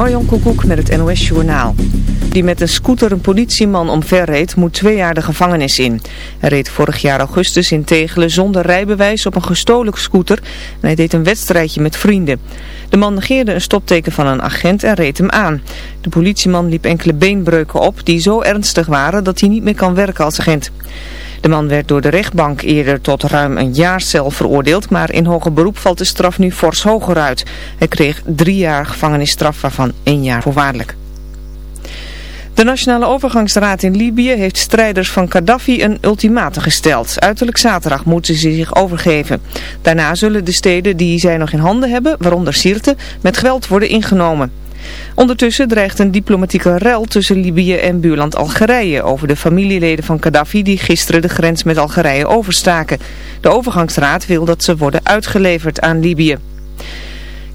Marjan Koekoek met het NOS Journaal. Die met een scooter een politieman omverreed moet twee jaar de gevangenis in. Hij reed vorig jaar augustus in Tegelen zonder rijbewijs op een gestolen scooter en hij deed een wedstrijdje met vrienden. De man negeerde een stopteken van een agent en reed hem aan. De politieman liep enkele beenbreuken op die zo ernstig waren dat hij niet meer kan werken als agent. De man werd door de rechtbank eerder tot ruim een jaar cel veroordeeld, maar in hoger beroep valt de straf nu fors hoger uit. Hij kreeg drie jaar gevangenisstraf, waarvan één jaar voorwaardelijk. De Nationale Overgangsraad in Libië heeft strijders van Gaddafi een ultimatum gesteld. Uiterlijk zaterdag moeten ze zich overgeven. Daarna zullen de steden die zij nog in handen hebben, waaronder Sirte, met geweld worden ingenomen. Ondertussen dreigt een diplomatieke rel tussen Libië en buurland Algerije over de familieleden van Gaddafi die gisteren de grens met Algerije overstaken. De overgangsraad wil dat ze worden uitgeleverd aan Libië.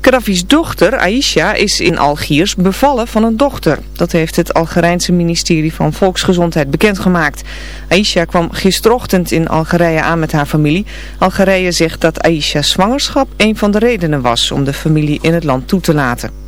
Gaddafi's dochter, Aisha, is in Algiers bevallen van een dochter. Dat heeft het Algerijnse ministerie van Volksgezondheid bekendgemaakt. Aisha kwam gisterochtend in Algerije aan met haar familie. Algerije zegt dat Aisha's zwangerschap een van de redenen was om de familie in het land toe te laten.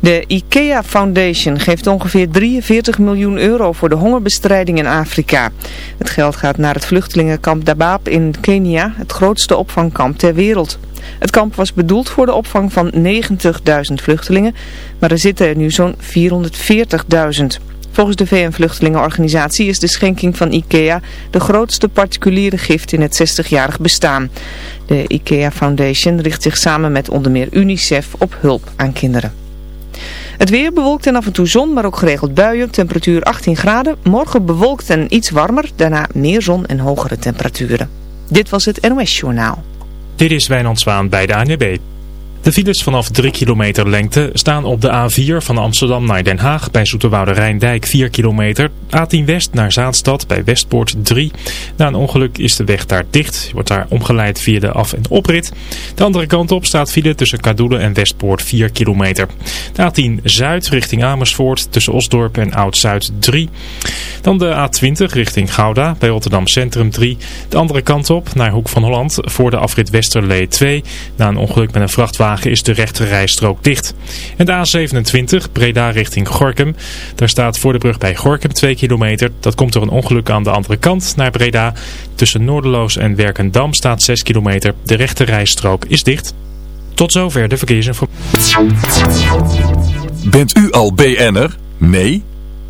De IKEA Foundation geeft ongeveer 43 miljoen euro voor de hongerbestrijding in Afrika. Het geld gaat naar het vluchtelingenkamp Dabaab in Kenia, het grootste opvangkamp ter wereld. Het kamp was bedoeld voor de opvang van 90.000 vluchtelingen, maar er zitten er nu zo'n 440.000. Volgens de VN-vluchtelingenorganisatie is de schenking van IKEA de grootste particuliere gift in het 60-jarig bestaan. De IKEA Foundation richt zich samen met onder meer UNICEF op hulp aan kinderen. Het weer bewolkt en af en toe zon, maar ook geregeld buien. Temperatuur 18 graden. Morgen bewolkt en iets warmer. Daarna meer zon en hogere temperaturen. Dit was het NOS Journaal. Dit is Wijnand Zwaan bij de ANWB. De files vanaf 3 kilometer lengte staan op de A4 van Amsterdam naar Den Haag bij Zoeterwoude Rijndijk 4 kilometer. A10 West naar Zaanstad bij Westpoort 3. Na een ongeluk is de weg daar dicht. Je wordt daar omgeleid via de af- en oprit. De andere kant op staat file tussen Kadoelen en Westpoort 4 kilometer. De A10 Zuid richting Amersfoort tussen Osdorp en Oud-Zuid 3. Dan de A20 richting Gouda bij Rotterdam Centrum 3. De andere kant op naar Hoek van Holland voor de afrit Westerlee 2. Na een ongeluk met een vrachtwagen is de rechterrijstrook dicht. En de A27 Breda richting Gorkum. Daar staat voor de brug bij Gorkum 2 kilometer. Dat komt door een ongeluk aan de andere kant naar Breda. Tussen Noorderloos en Werkendam staat 6 kilometer. De rechterrijstrook is dicht. Tot zover de verkeersinformatie. Bent u al BN'er? Nee?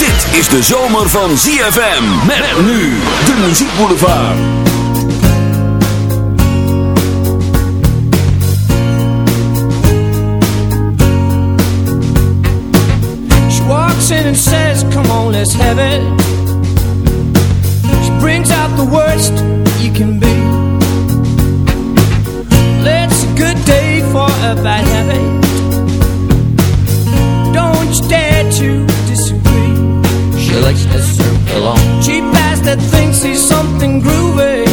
Dit is de zomer van ZFM. Met nu de muziekboulevard. She walks in and says, come on, let's have it. She brings out the worst you can be. It's a good day for a bad habit. Don't you dare to. a circle on. Cheap ass that thinks he's something groovy.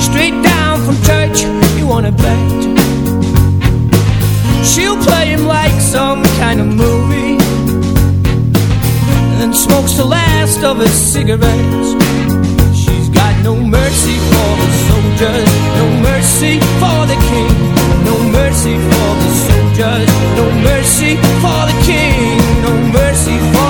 Straight down from church, She'll play him like some kind of movie. And smokes the last of his cigarettes. She's got no mercy for the soldiers No mercy for the king. No mercy for the soldiers No mercy for the king. No mercy for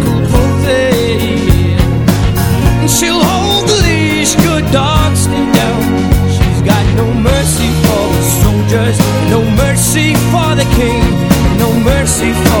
see for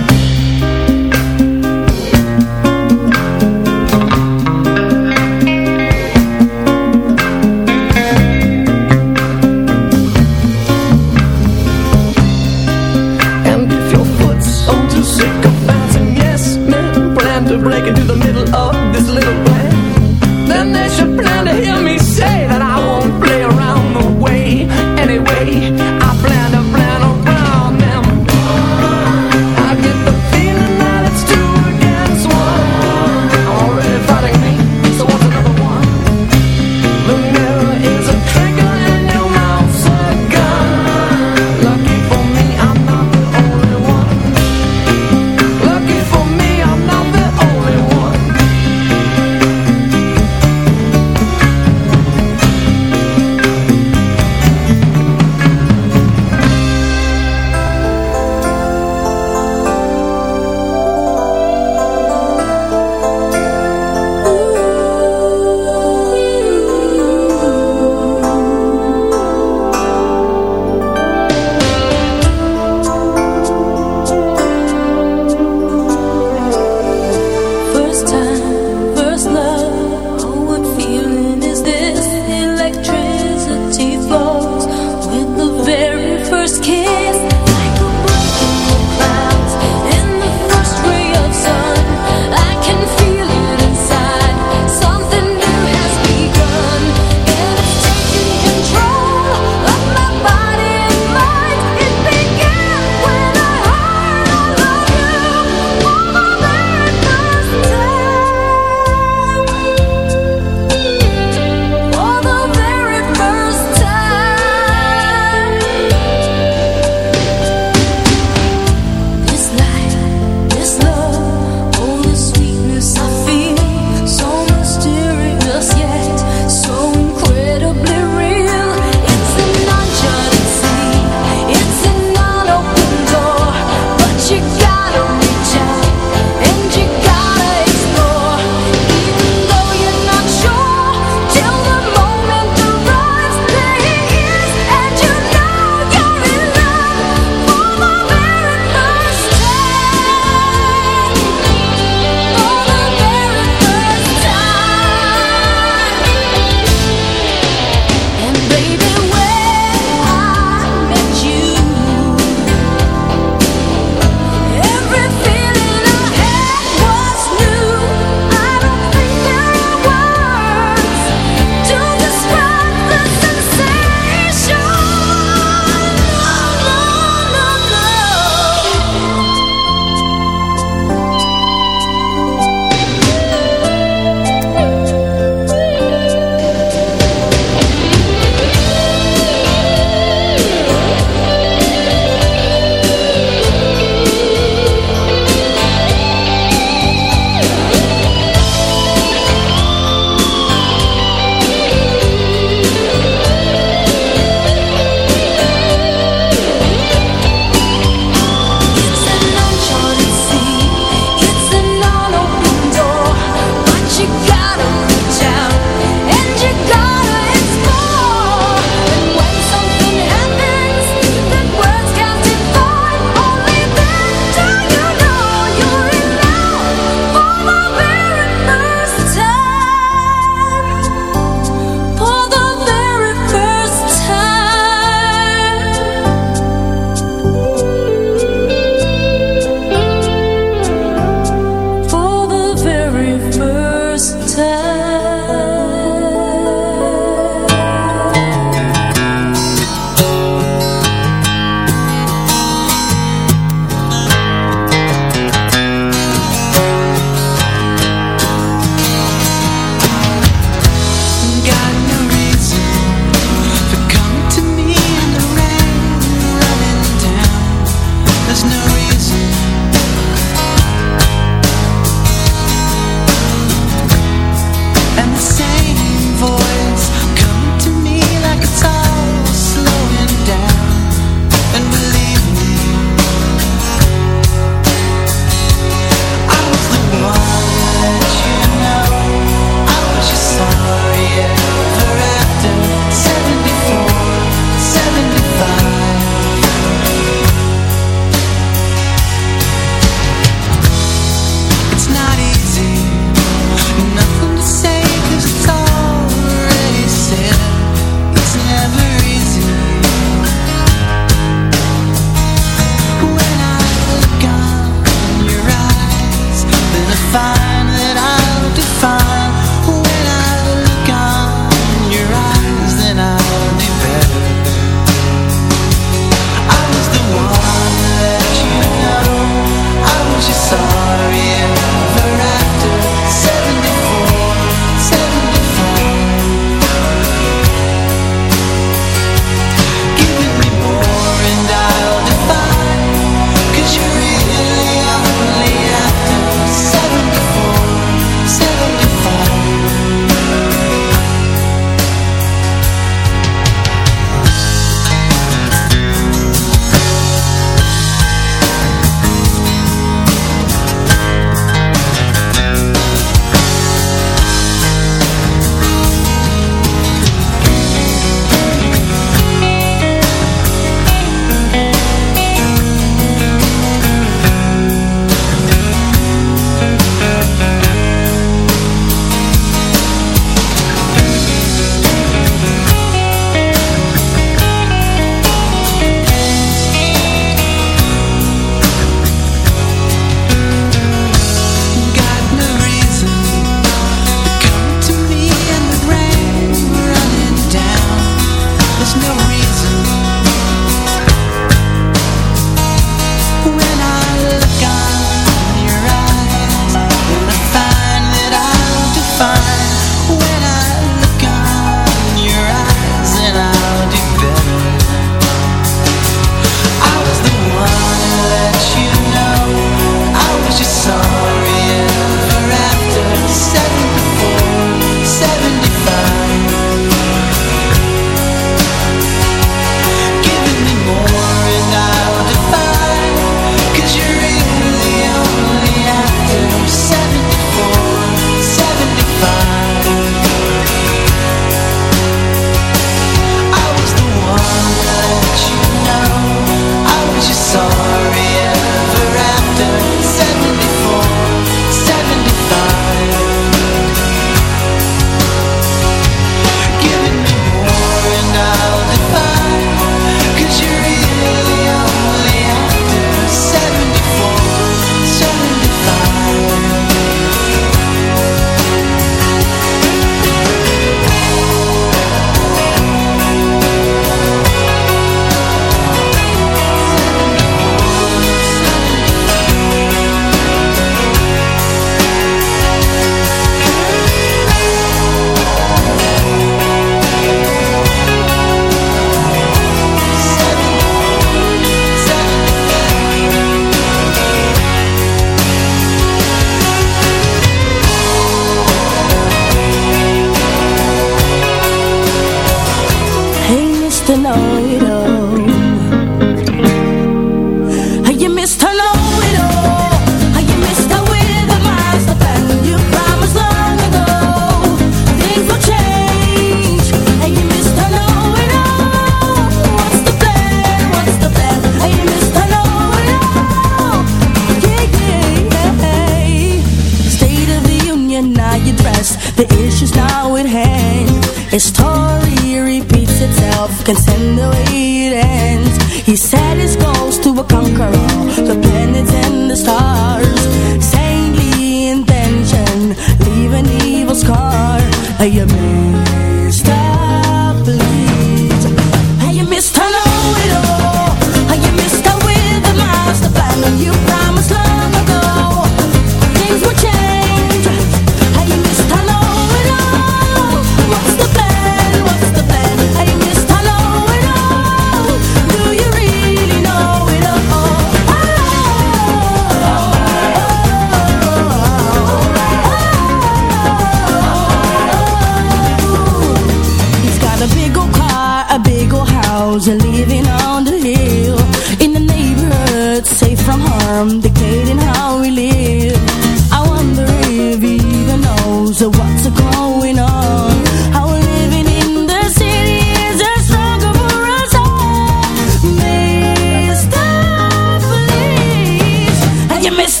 Police, and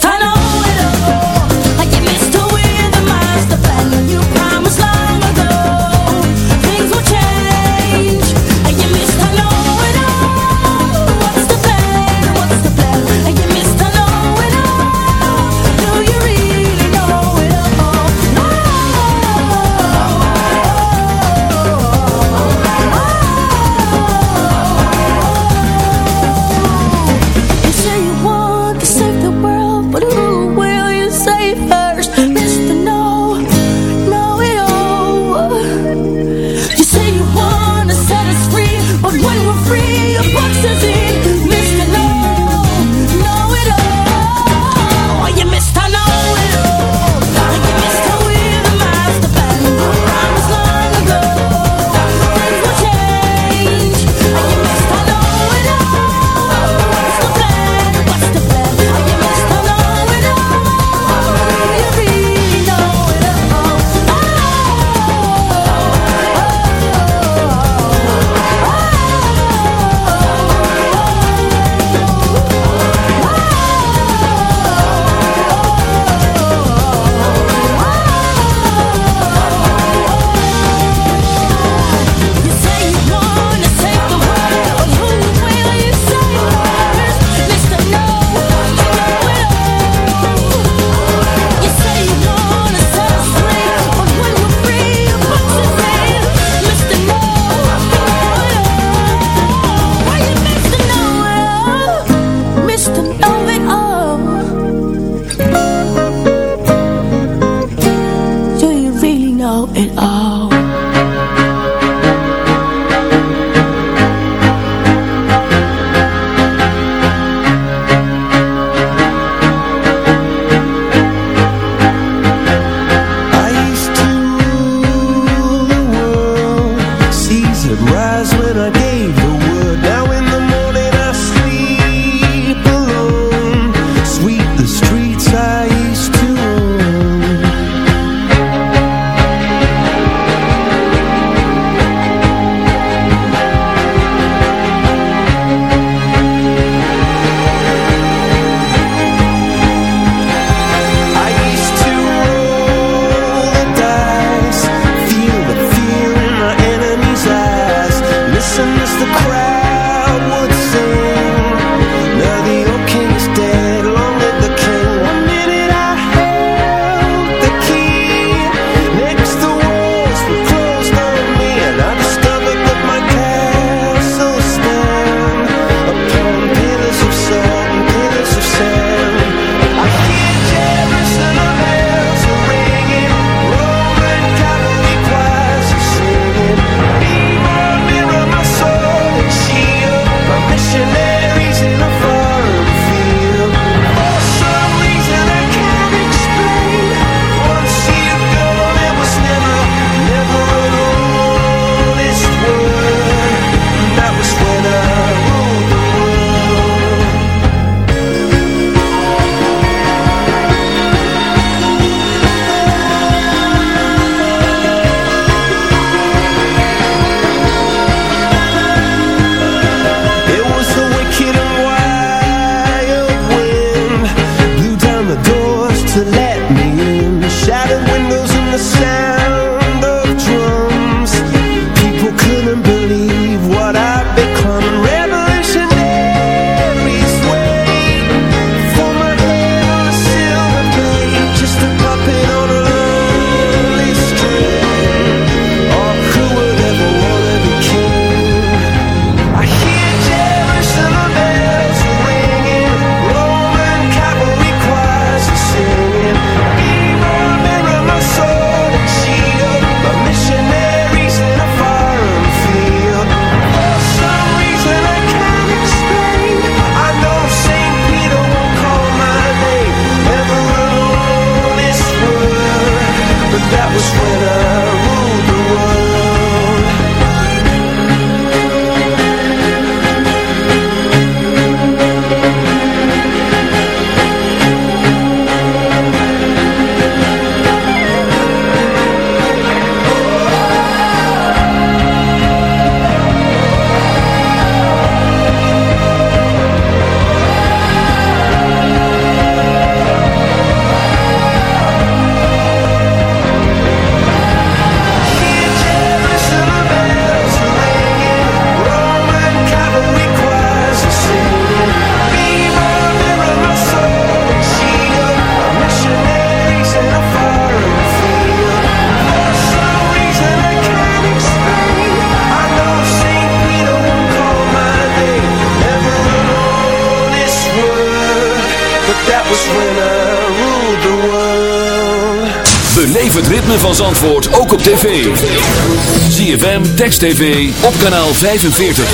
Text TV op kanaal 45.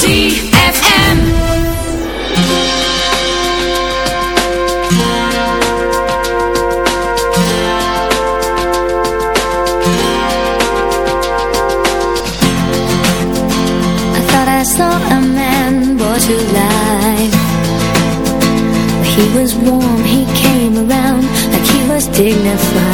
ZFM. I thought I saw a man brought to. He was warm, he came around like he was dignified.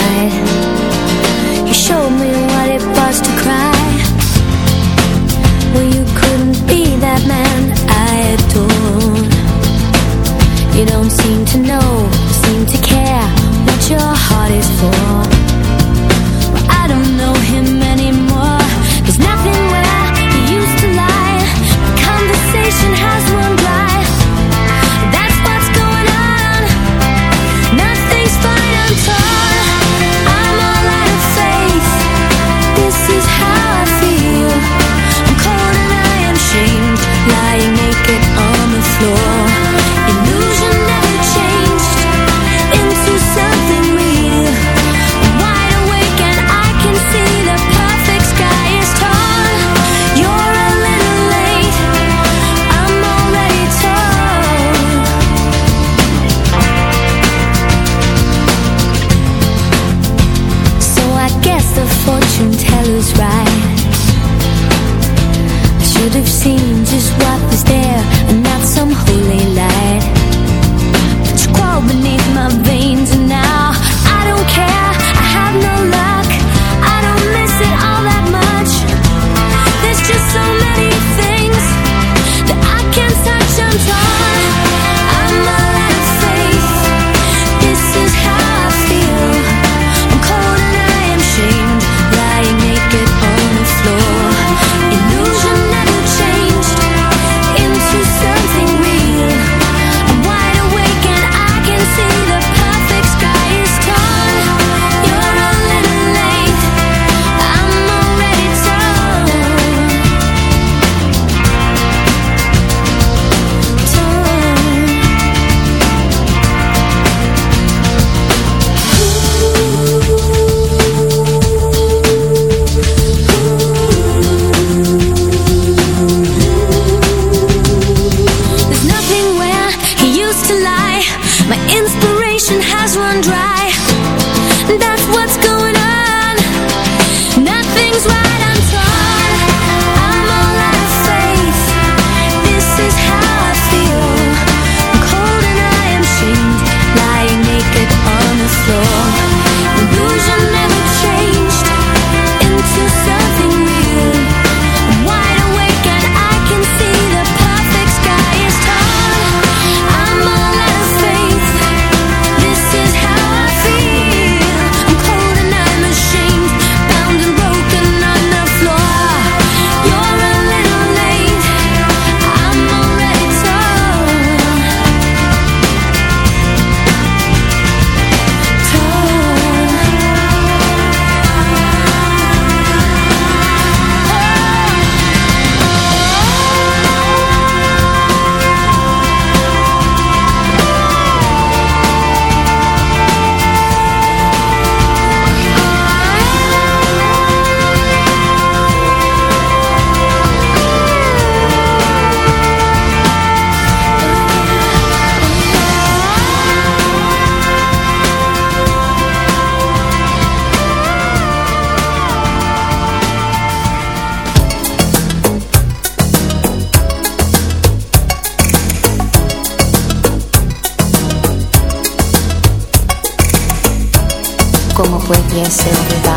minha celebridade.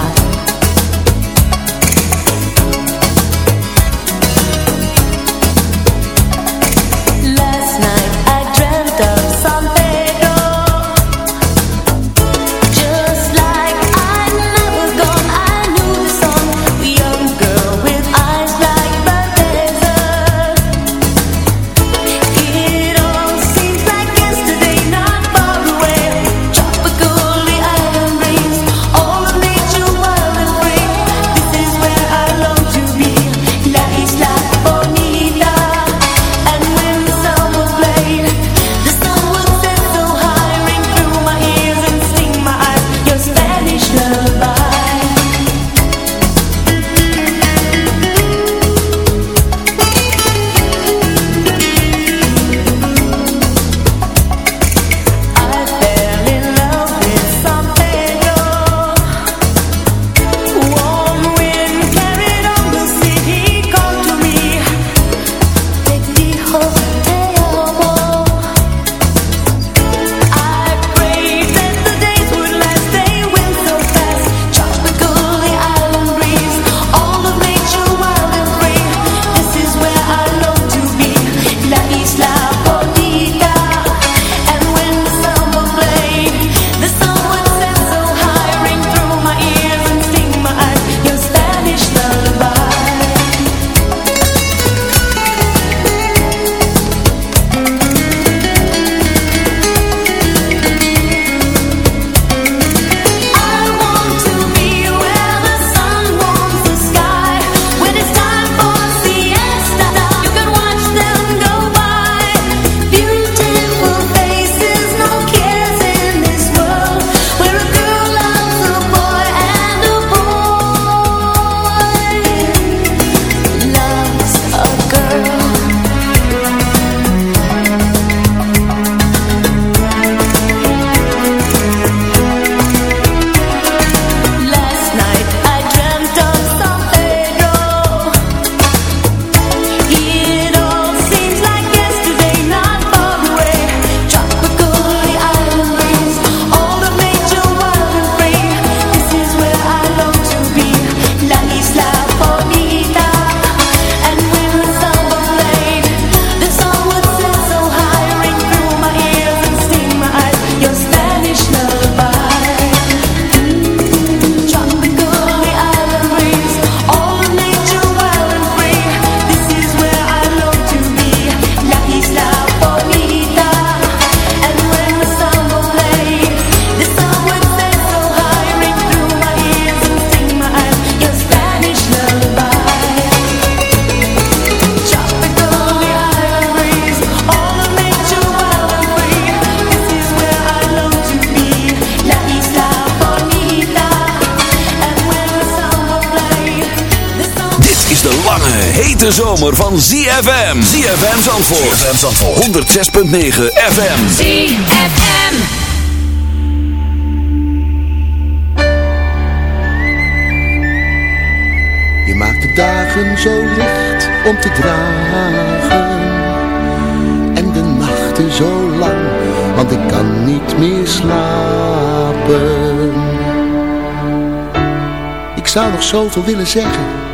Hete zomer van ZFM. ZFM Zandvoort. ZFM Zandvoort. 106.9 FM. ZFM. Je maakt de dagen zo licht om te dragen En de nachten zo lang, want ik kan niet meer slapen Ik zou nog zoveel willen zeggen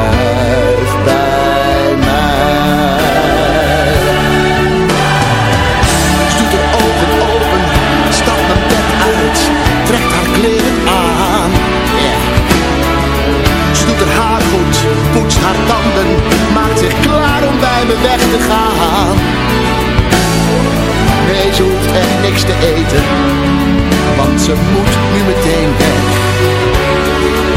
haar tanden, maakt zich klaar om bij me weg te gaan. Nee, ze hoeft echt niks te eten, want ze moet nu meteen weg.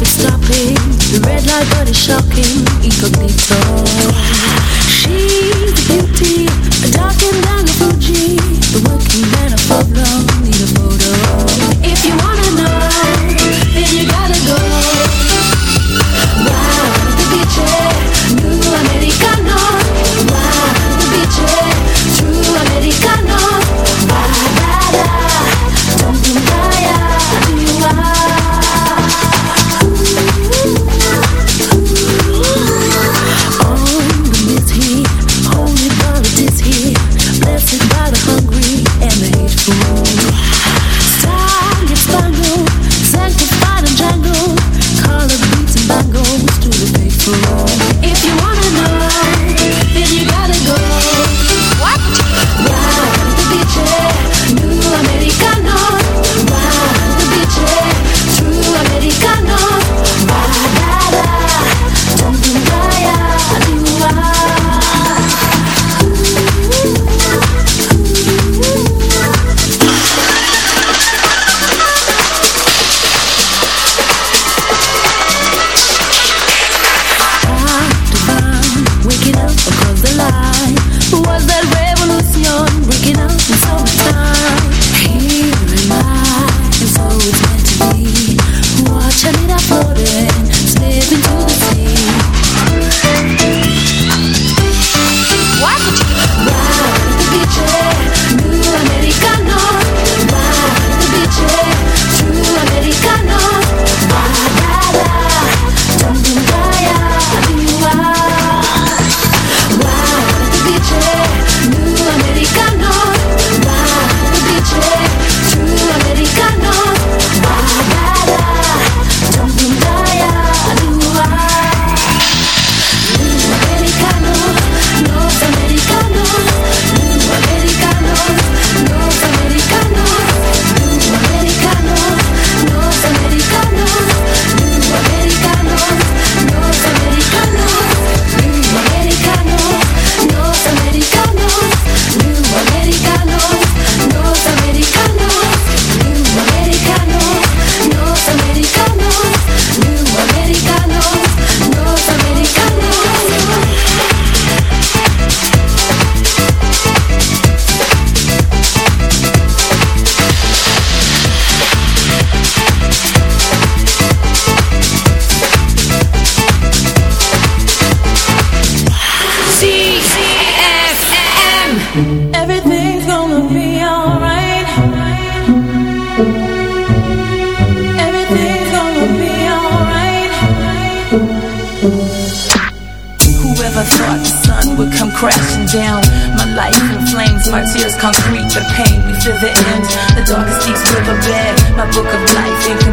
Traffic stopping. The red light, but it's shocking. Incognito. She's the beauty, a dark and down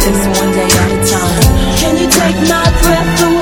This one day at a time. Can you take my breath away?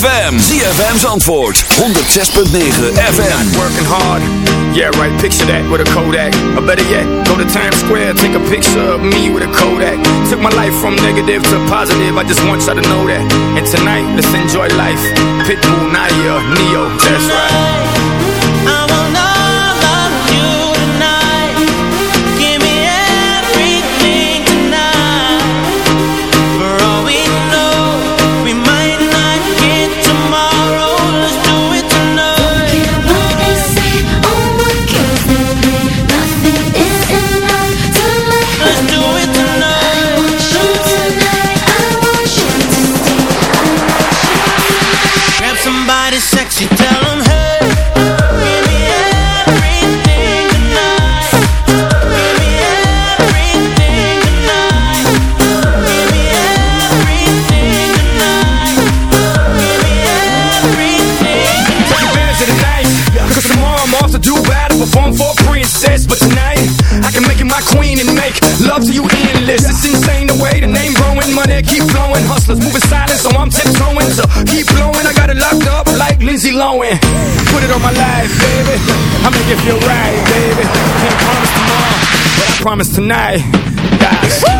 ZFM. ZFM's antwoord. 106.9 FM. Working hard. Yeah, right. Picture that with a Kodak. Or better yet, go to Times Square. Take a picture of me with a Kodak. Took my life from negative to positive. I just want y'all to know that. And tonight, let's enjoy life. Pitbull, Nadia, Neo. That's right. promise tonight. Yeah.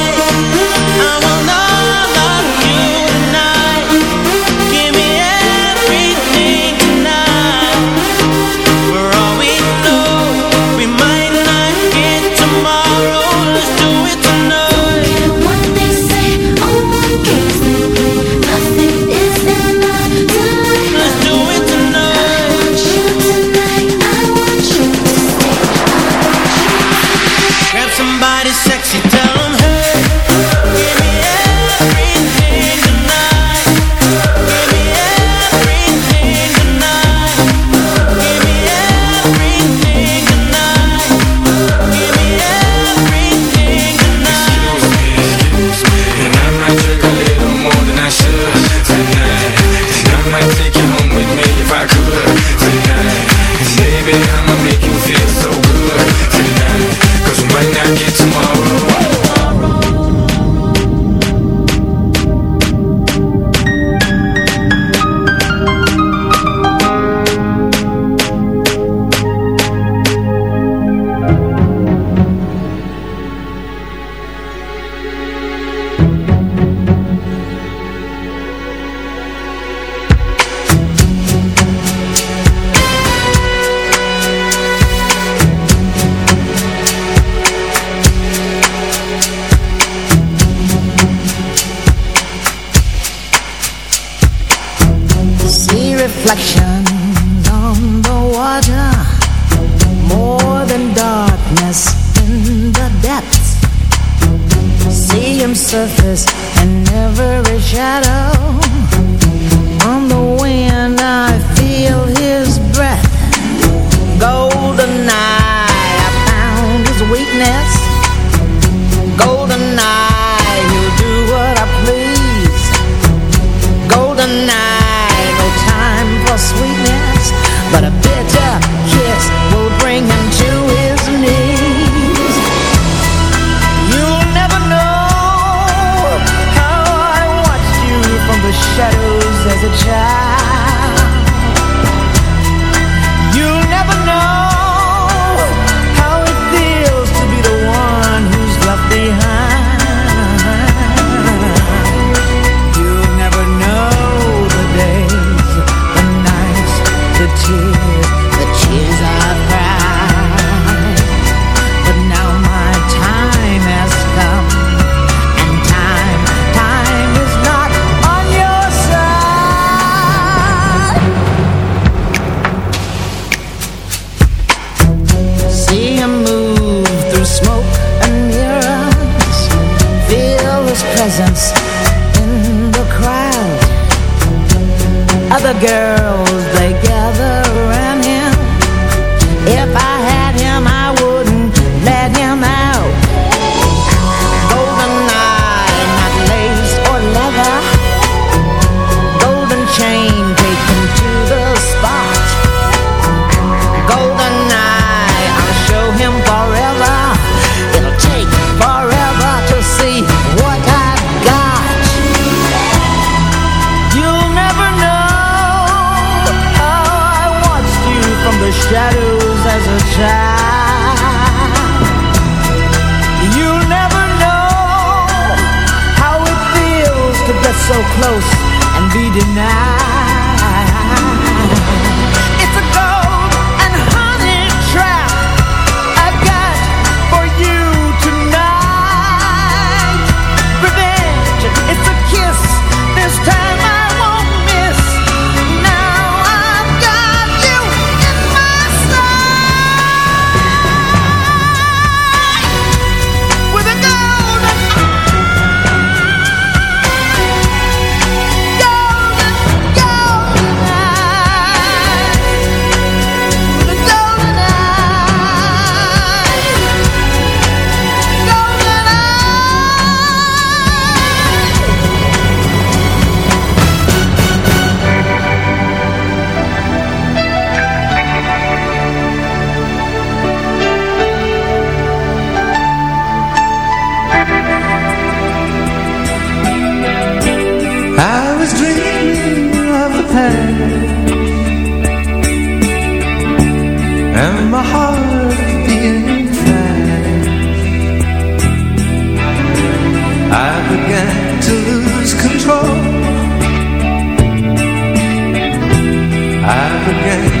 again.